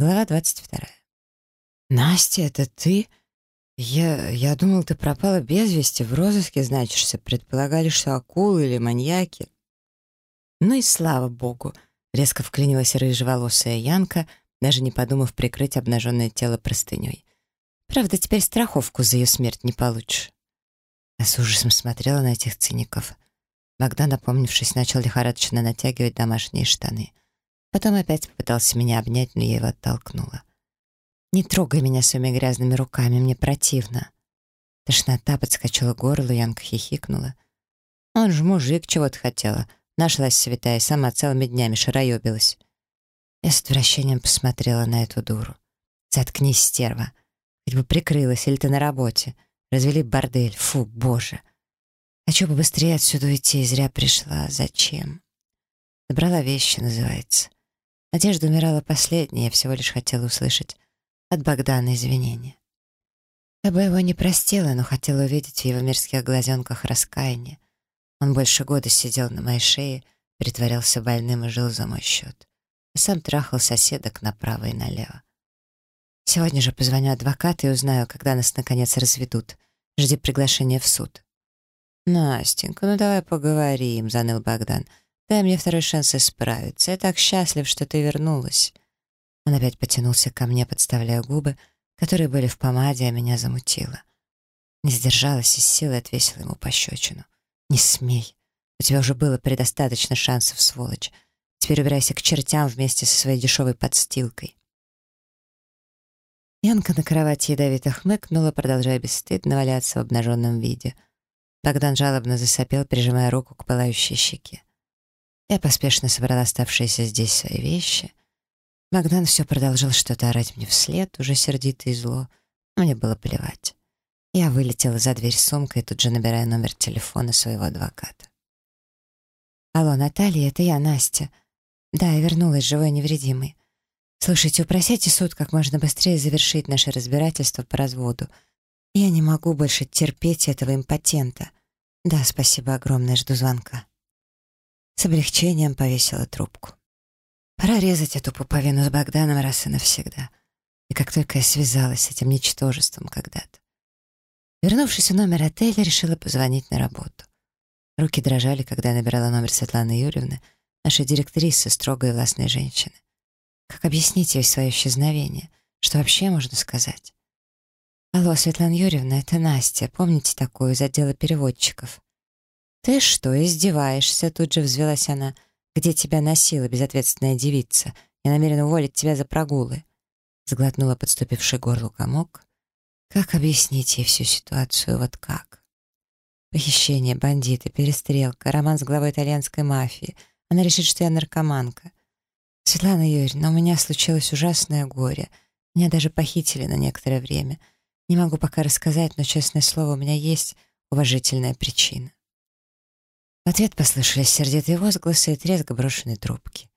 Глава 22. «Настя, это ты? Я, я думал, ты пропала без вести, в розыске значишься. Предполагали, что акулы или маньяки». Ну и слава богу, резко вклинилась рыжеволосая Янка, даже не подумав прикрыть обнаженное тело простыней. Правда, теперь страховку за ее смерть не получишь. Я с ужасом смотрела на этих циников. Богдан, напомнившись, начал лихорадочно натягивать домашние штаны. Потом опять попытался меня обнять, но я его оттолкнула. «Не трогай меня своими грязными руками, мне противно». Тошнота подскочила к горлу, Янка хихикнула. «Он же мужик, чего ты хотела?» Нашлась святая, сама целыми днями шароебилась. Я с отвращением посмотрела на эту дуру. «Заткнись, стерва. Хоть бы прикрылась, или ты на работе. Развели бордель. Фу, боже. Хочу бы быстрее отсюда уйти, зря пришла. Зачем?» Забрала вещи, называется. Надежда умирала последней, я всего лишь хотела услышать от Богдана извинения. Я бы его не простила, но хотела увидеть в его мирских глазенках раскаяние. Он больше года сидел на моей шее, притворялся больным и жил за мой счет. А сам трахал соседок направо и налево. Сегодня же позвоню адвокату и узнаю, когда нас наконец разведут. Жди приглашения в суд. «Настенька, ну давай поговорим», — заныл Богдан. Дай мне второй шанс исправиться. Я так счастлив, что ты вернулась». Он опять потянулся ко мне, подставляя губы, которые были в помаде, а меня замутило. Не сдержалась и силой отвесила ему пощечину. «Не смей. У тебя уже было предостаточно шансов, сволочь. Теперь убирайся к чертям вместе со своей дешевой подстилкой». Янка на кровати ядовито хмыкнула, продолжая бесстыдно валяться в обнаженном виде. Богдан жалобно засопел, прижимая руку к пылающей щеке. Я поспешно собрала оставшиеся здесь свои вещи. Богдан все продолжал что-то орать мне вслед, уже сердито и зло. Мне было плевать. Я вылетела за дверь сумкой, тут же набирая номер телефона своего адвоката. «Алло, Наталья, это я, Настя. Да, я вернулась живой и невредимой. Слушайте, упросите суд как можно быстрее завершить наше разбирательство по разводу. Я не могу больше терпеть этого импотента. Да, спасибо огромное, жду звонка». С облегчением повесила трубку. Пора резать эту пуповину с Богданом раз и навсегда. И как только я связалась с этим ничтожеством когда-то. Вернувшись в номер отеля, решила позвонить на работу. Руки дрожали, когда я набирала номер Светланы Юрьевны, нашей директрисы, строгой и властной женщины. Как объяснить ей свое исчезновение? Что вообще можно сказать? «Алло, Светлана Юрьевна, это Настя. Помните такую из отдела переводчиков?» «Ты что, издеваешься?» — тут же взвелась она. «Где тебя носила безответственная девица? Я намерена уволить тебя за прогулы». Сглотнула подступивший горлу комок. Как объяснить ей всю ситуацию? Вот как? Похищение, бандиты, перестрелка, роман с главой итальянской мафии. Она решит, что я наркоманка. Светлана Юрьевна, у меня случилось ужасное горе. Меня даже похитили на некоторое время. Не могу пока рассказать, но, честное слово, у меня есть уважительная причина. В ответ послышались сердитые возгласы и треск брошенной трубки.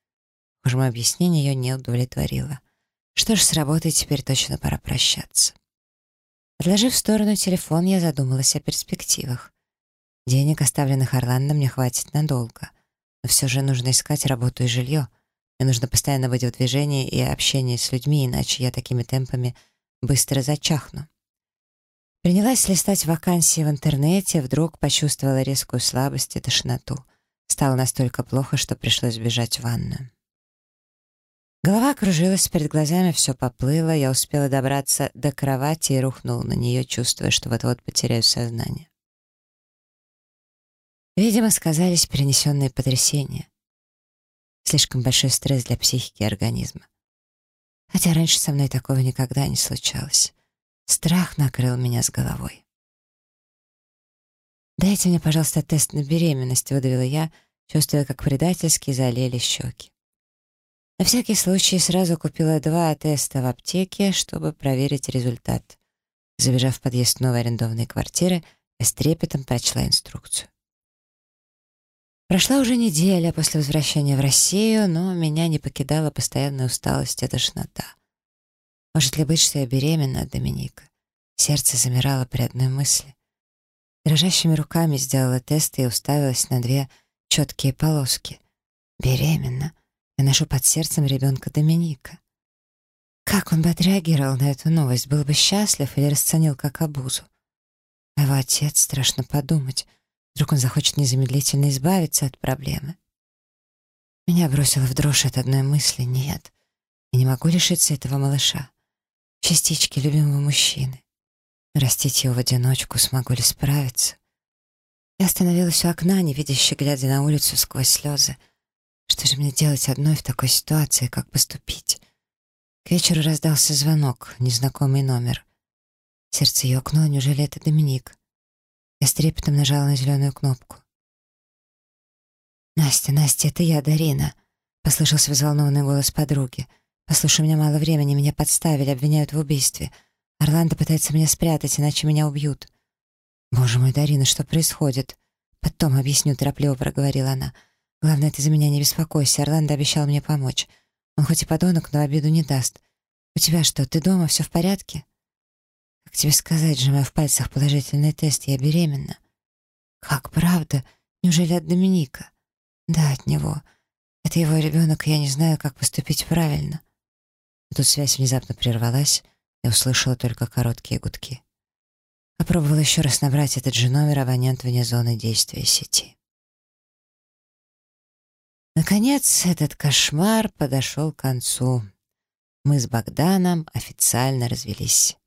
Уж мое объяснение ее не удовлетворило. Что ж, с работой теперь точно пора прощаться. Отложив в сторону телефон, я задумалась о перспективах. Денег, оставленных Орландо, мне хватит надолго. Но все же нужно искать работу и жилье. Мне нужно постоянно быть в движении и общении с людьми, иначе я такими темпами быстро зачахну. Принялась листать вакансии в интернете, вдруг почувствовала резкую слабость и тошноту. Стало настолько плохо, что пришлось бежать в ванную. Голова кружилась, перед глазами все поплыло, я успела добраться до кровати и рухнула на нее, чувствуя, что вот-вот потеряю сознание. Видимо, сказались перенесенные потрясения. Слишком большой стресс для психики и организма. Хотя раньше со мной такого никогда не случалось. Страх накрыл меня с головой. «Дайте мне, пожалуйста, тест на беременность», — выдавила я, чувствуя, как предательски залили щеки. На всякий случай сразу купила два теста в аптеке, чтобы проверить результат. Забежав в подъезд новой арендованной квартиры, я с трепетом прочла инструкцию. Прошла уже неделя после возвращения в Россию, но меня не покидала постоянная усталость и тошнота. Может ли быть, что я беременна Доминика? Сердце замирало при одной мысли. Дрожащими руками сделала тест и уставилась на две четкие полоски. Беременна. Я ношу под сердцем ребенка Доминика. Как он бы отреагировал на эту новость? Был бы счастлив или расценил как обузу? А его отец, страшно подумать. Вдруг он захочет незамедлительно избавиться от проблемы. Меня бросило в дрожь от одной мысли. Нет, я не могу лишиться этого малыша. Частички любимого мужчины. Растить его в одиночку, смогу ли справиться? Я остановилась у окна, невидяще глядя на улицу сквозь слезы. Что же мне делать одной в такой ситуации, как поступить? К вечеру раздался звонок, незнакомый номер. Сердце ёкнуло, неужели это Доминик? Я с трепетом нажала на зеленую кнопку. «Настя, Настя, это я, Дарина», — послышался взволнованный голос подруги. «Послушай, у меня мало времени, меня подставили, обвиняют в убийстве. Орландо пытается меня спрятать, иначе меня убьют». «Боже мой, Дарина, что происходит?» «Потом объясню», — торопливо проговорила она. «Главное, ты за меня не беспокойся, Орландо обещал мне помочь. Он хоть и подонок, но обиду не даст. У тебя что, ты дома, все в порядке?» «Как тебе сказать, сжимая в пальцах положительный тест, я беременна». «Как, правда? Неужели от Доминика?» Да, от него. Это его ребенок, и я не знаю, как поступить правильно. Но тут связь внезапно прервалась, и услышала только короткие гудки. Попробовала еще раз набрать этот же номер абонент вне зоны действия сети. Наконец, этот кошмар подошел к концу. Мы с Богданом официально развелись.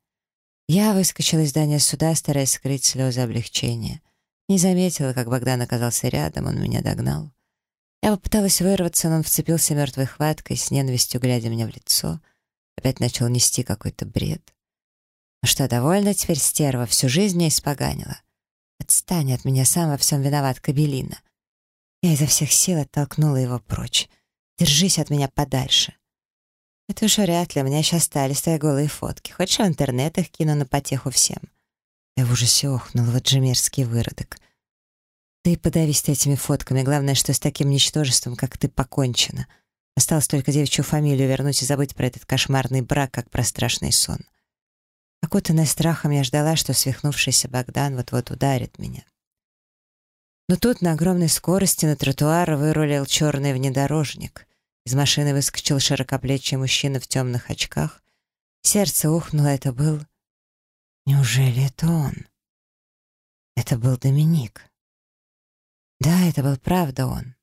Я выскочила из здания суда, стараясь скрыть слезы облегчения. Не заметила, как Богдан оказался рядом, он меня догнал. Я попыталась вырваться, но он вцепился мертвой хваткой, с ненавистью глядя мне в лицо. Опять начал нести какой-то бред. «Ну что, довольна теперь, стерва? Всю жизнь меня испоганила. Отстань от меня, сам во всем виноват, Кабелина». Я изо всех сил оттолкнула его прочь. «Держись от меня подальше». «Это уж вряд ли, у меня еще остались твои голые фотки. Хочешь, в интернет их кину на потеху всем?» Я в ужасе охнула, вот же мерзкий выродок. Ты подавись этими фотками. Главное, что с таким ничтожеством, как ты, покончено. Осталось только девичью фамилию вернуть и забыть про этот кошмарный брак, как про страшный сон. Окутанная страхом, я ждала, что свихнувшийся Богдан вот-вот ударит меня. Но тут на огромной скорости на тротуар вырулил черный внедорожник. Из машины выскочил широкоплечий мужчина в темных очках. Сердце ухнуло, это был... Неужели это он? Это был Доминик. Да, это был правда он.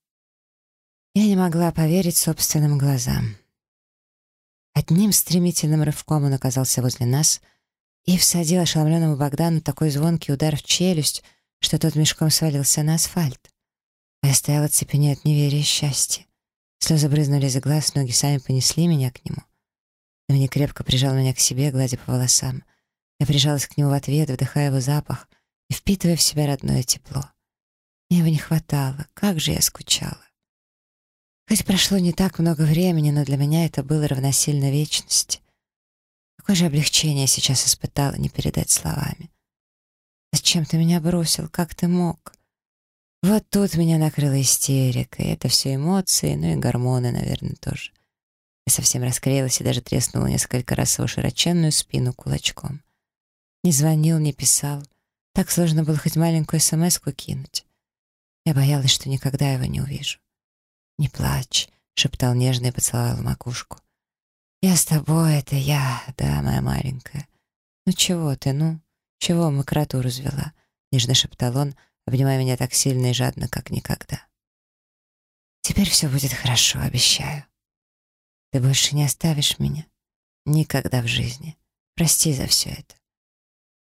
Я не могла поверить собственным глазам. Одним стремительным рывком он оказался возле нас и всадил ошеломленному Богдану такой звонкий удар в челюсть, что тот мешком свалился на асфальт. Я стояла цепенея от неверия и счастья. Слезы брызнули из глаз, ноги сами понесли меня к нему. Доминик крепко прижал меня к себе, гладя по волосам. Я прижалась к нему в ответ, вдыхая его запах и впитывая в себя родное тепло. Мне его не хватало, как же я скучала. Хоть прошло не так много времени, но для меня это было равносильно вечности. Какое же облегчение я сейчас испытала, не передать словами. Зачем ты меня бросил? Как ты мог? Вот тут меня накрыла истерика, и это все эмоции, ну и гормоны, наверное, тоже. Я совсем расклеилась и даже треснула несколько раз его широченную спину кулачком. Не звонил, не писал. Так сложно было хоть маленькую смс кинуть. Я боялась, что никогда его не увижу. «Не плачь», — шептал нежно и поцеловал макушку. «Я с тобой, это я, да, моя маленькая. Ну чего ты, ну? Чего мокроту развела?» — нежно шептал он, обнимая меня так сильно и жадно, как никогда. «Теперь все будет хорошо, обещаю. Ты больше не оставишь меня. Никогда в жизни. Прости за все это.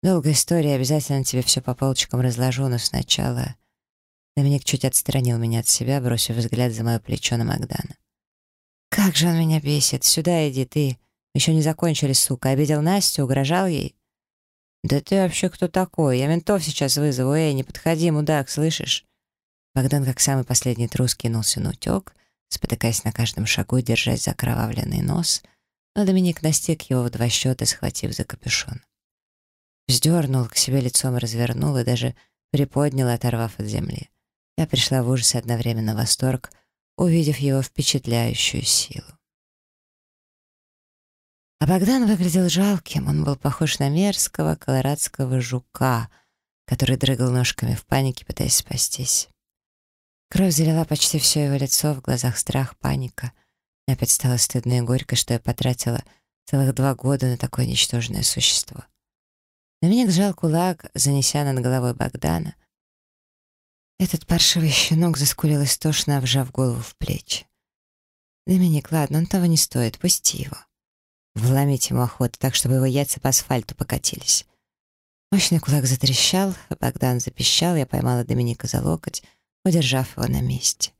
Долгая история, обязательно тебе все по полочкам разложу, но сначала Доминик чуть отстранил меня от себя, бросив взгляд за мое плечо на Магдана. «Как же он меня бесит! Сюда иди ты! Еще не закончили, сука! Обидел Настю, угрожал ей?» «Да ты вообще кто такой? Я ментов сейчас вызову! Эй, не подходи, мудак, слышишь?» Богдан, как самый последний трус, кинулся на утек, спотыкаясь на каждом шагу держась за кровавленный нос, но Доминик настиг его в два счета, схватив за капюшон. Вздернул к себе лицом, развернул и даже приподнял, оторвав от земли. Я пришла в ужас и одновременно восторг, увидев его впечатляющую силу. А Богдан выглядел жалким, он был похож на мерзкого колорадского жука, который дрыгал ножками в панике, пытаясь спастись. Кровь залила почти все его лицо, в глазах страх, паника. Мне опять стало стыдно и горько, что я потратила Целых два года на такое ничтожное существо. Доминик сжал кулак, занеся над головой Богдана. Этот паршивый щенок заскулил истошно, обжав голову в плечи. «Доминик, ладно, он того не стоит, пусти его». Вломить ему охоту, так, чтобы его яйца по асфальту покатились. Мощный кулак затрещал, а Богдан запищал, я поймала Доминика за локоть, удержав его на месте.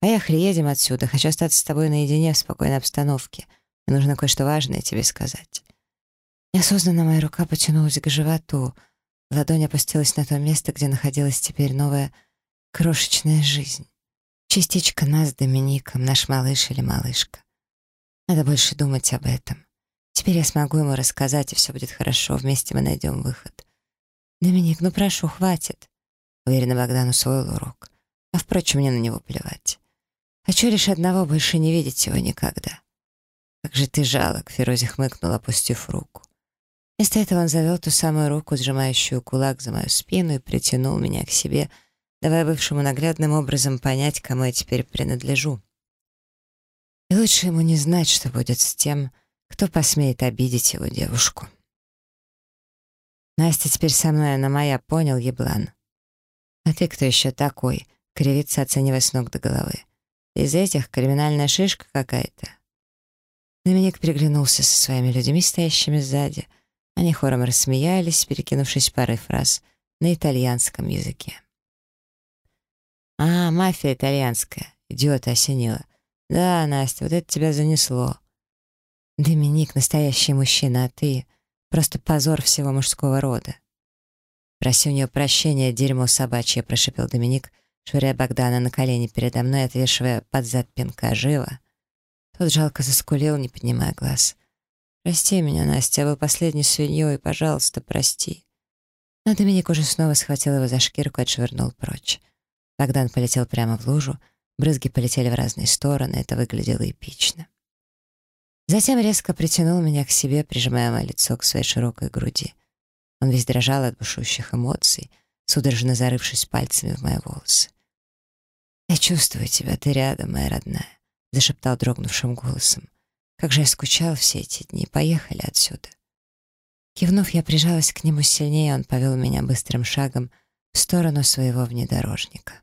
«Поехали, едем отсюда. Хочу остаться с тобой наедине в спокойной обстановке. Мне нужно кое-что важное тебе сказать». Неосознанно моя рука потянулась к животу. Ладонь опустилась на то место, где находилась теперь новая крошечная жизнь. Частичка нас с Домиником, наш малыш или малышка. Надо больше думать об этом. Теперь я смогу ему рассказать, и все будет хорошо. Вместе мы найдем выход. Доминик, ну прошу, хватит. Уверенно Богдан усвоил урок. А впрочем, мне на него плевать. Хочу лишь одного, больше не видеть его никогда. Как же ты жалок, Ферози хмыкнул, опустив руку. Вместо этого он завел ту самую руку, сжимающую кулак за мою спину, и притянул меня к себе, давая бывшему наглядным образом понять, кому я теперь принадлежу. И лучше ему не знать, что будет с тем, кто посмеет обидеть его девушку. Настя теперь со мной, она моя, понял, еблан. А ты кто еще такой? Кривится, оценивая с ног до головы. Из этих криминальная шишка какая-то. Доминик приглянулся со своими людьми, стоящими сзади. Они хором рассмеялись, перекинувшись парой фраз на итальянском языке. «А, мафия итальянская. Идиота осенила. Да, Настя, вот это тебя занесло. Доминик — настоящий мужчина, а ты — просто позор всего мужского рода. «Проси у нее прощения, дерьмо собачье», — прошипел Доминик, швыряя Богдана на колени передо мной, отвешивая под зад пинка живо. Тот жалко заскулил, не поднимая глаз. «Прости меня, Настя, я был последней свиньей, пожалуйста, прости». Но Доминик уже снова схватил его за шкирку и отшвырнул прочь. Богдан полетел прямо в лужу, брызги полетели в разные стороны, это выглядело эпично. Затем резко притянул меня к себе, прижимая мое лицо к своей широкой груди. Он весь дрожал от бушующих эмоций, судорожно зарывшись пальцами в мои волосы. «Я чувствую тебя, ты рядом, моя родная», — зашептал дрогнувшим голосом. «Как же я скучал все эти дни. Поехали отсюда». Кивнув, я прижалась к нему сильнее, он повел меня быстрым шагом в сторону своего внедорожника.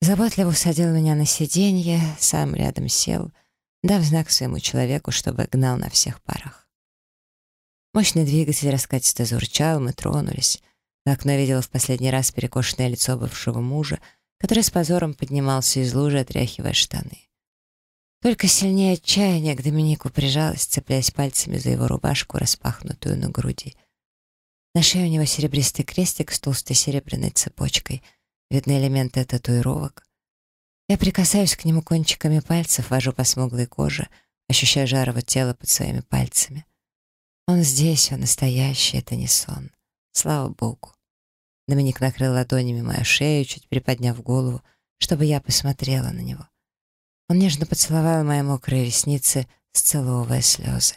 Заботливо усадил меня на сиденье, сам рядом сел — дав знак своему человеку, чтобы гнал на всех парах. Мощный двигатель раскатисто зурчал, мы тронулись. В окно видела в последний раз перекошенное лицо бывшего мужа, который с позором поднимался из лужи, отряхивая штаны. Только сильнее отчаяния к Доминику прижалась, цепляясь пальцами за его рубашку, распахнутую на груди. На шее у него серебристый крестик с толстой серебряной цепочкой. Видны элементы татуировок. Я прикасаюсь к нему кончиками пальцев, вожу по смуглой коже, ощущаю жар его тела под своими пальцами. Он здесь, он настоящий, это не сон. Слава Богу. Доминик накрыл ладонями мою шею, чуть приподняв голову, чтобы я посмотрела на него. Он нежно поцеловал мои мокрые ресницы, сцеловывая слезы.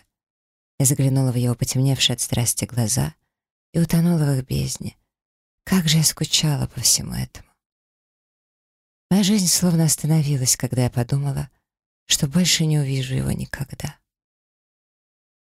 Я заглянула в его потемневшие от страсти глаза и утонула в их бездне. Как же я скучала по всему этому. Моя жизнь словно остановилась, когда я подумала, что больше не увижу его никогда.